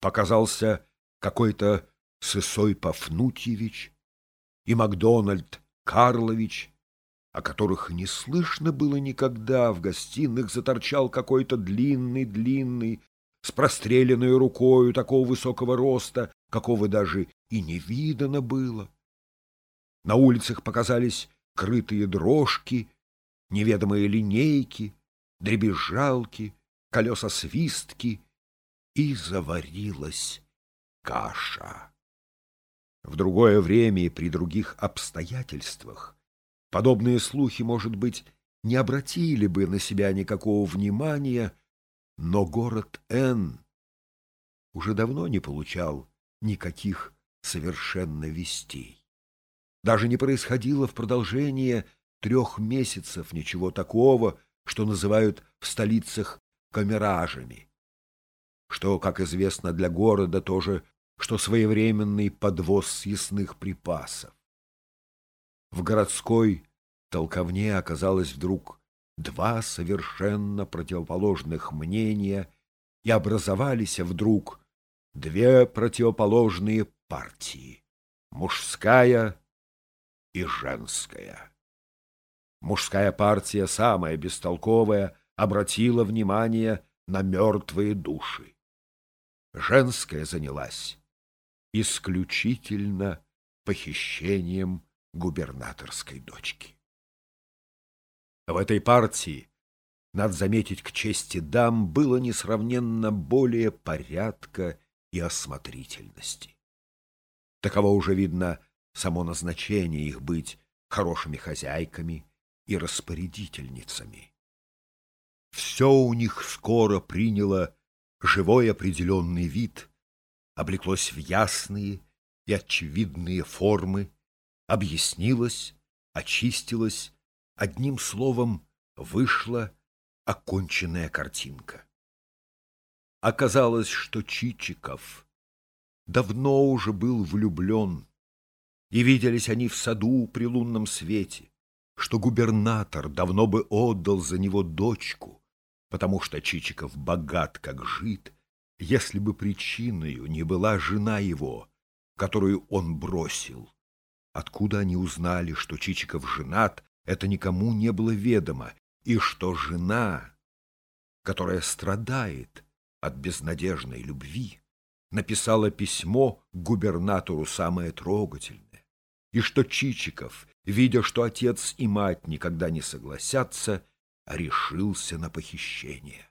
показался какой-то Сысой Пафнутьевич и Макдональд Карлович, о которых не слышно было никогда, в гостиных заторчал какой-то длинный-длинный, с простреленной рукою такого высокого роста, какого даже и не видано было. На улицах показались крытые дрожки, неведомые линейки, дребезжалки, колеса-свистки, и заварилась каша. В другое время и при других обстоятельствах подобные слухи, может быть, не обратили бы на себя никакого внимания, но город Н уже давно не получал никаких совершенно вестей. Даже не происходило в продолжение трех месяцев ничего такого, что называют в столицах камеражами, что, как известно для города, тоже, что своевременный подвоз съестных припасов. В городской толковне оказалось вдруг два совершенно противоположных мнения и образовались вдруг две противоположные партии — мужская и женская. Мужская партия, самая бестолковая, обратила внимание на мертвые души. Женская занялась исключительно похищением губернаторской дочки. В этой партии, надо заметить, к чести дам было несравненно более порядка и осмотрительности. Таково уже видно само назначение их быть хорошими хозяйками и распорядительницами. Все у них скоро приняло живой определенный вид, облеклось в ясные и очевидные формы, объяснилось, очистилось, одним словом, вышла оконченная картинка. Оказалось, что Чичиков давно уже был влюблен, и виделись они в саду при лунном свете, что губернатор давно бы отдал за него дочку, потому что Чичиков богат, как жид, если бы причиною не была жена его, которую он бросил. Откуда они узнали, что Чичиков женат, это никому не было ведомо, и что жена, которая страдает от безнадежной любви, написала письмо губернатору самое трогательное, и что Чичиков, видя, что отец и мать никогда не согласятся, решился на похищение.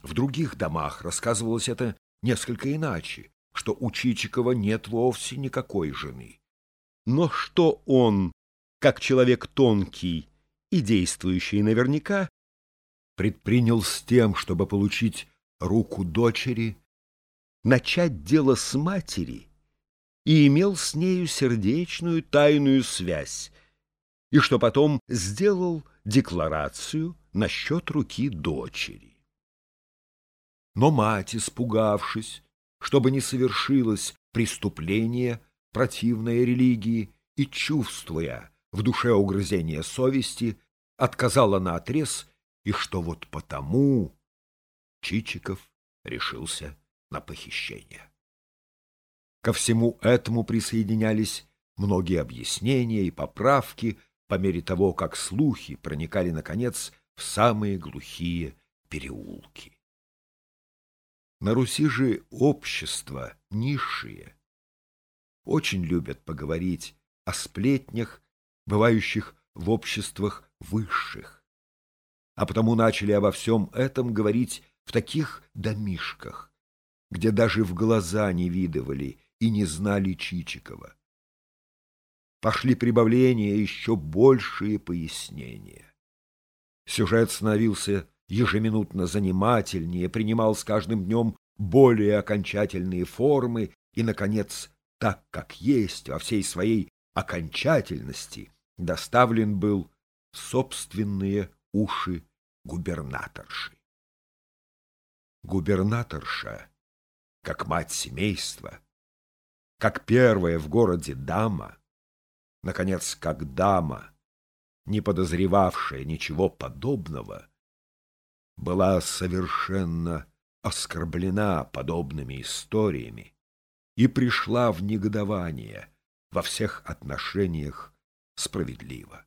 В других домах рассказывалось это несколько иначе, что у Чичикова нет вовсе никакой жены. Но что он, как человек тонкий и действующий наверняка, предпринял с тем, чтобы получить руку дочери, начать дело с матери и имел с нею сердечную тайную связь, и что потом сделал декларацию насчет руки дочери. Но мать, испугавшись, чтобы не совершилось преступление, противное религии, и чувствуя в душе угрызение совести, отказала на отрез, и что вот потому Чичиков решился на похищение. Ко всему этому присоединялись многие объяснения и поправки по мере того, как слухи проникали, наконец, в самые глухие переулки. На Руси же общество низшие очень любят поговорить о сплетнях, бывающих в обществах высших. А потому начали обо всем этом говорить в таких домишках, где даже в глаза не видывали и не знали Чичикова. Пошли прибавления и еще большие пояснения. Сюжет становился ежеминутно занимательнее, принимал с каждым днем более окончательные формы и, наконец, так как есть во всей своей окончательности, доставлен был в собственные уши губернаторши. Губернаторша, как мать семейства, как первая в городе дама, наконец, как дама, не подозревавшая ничего подобного, была совершенно оскорблена подобными историями и пришла в негодование во всех отношениях справедливо.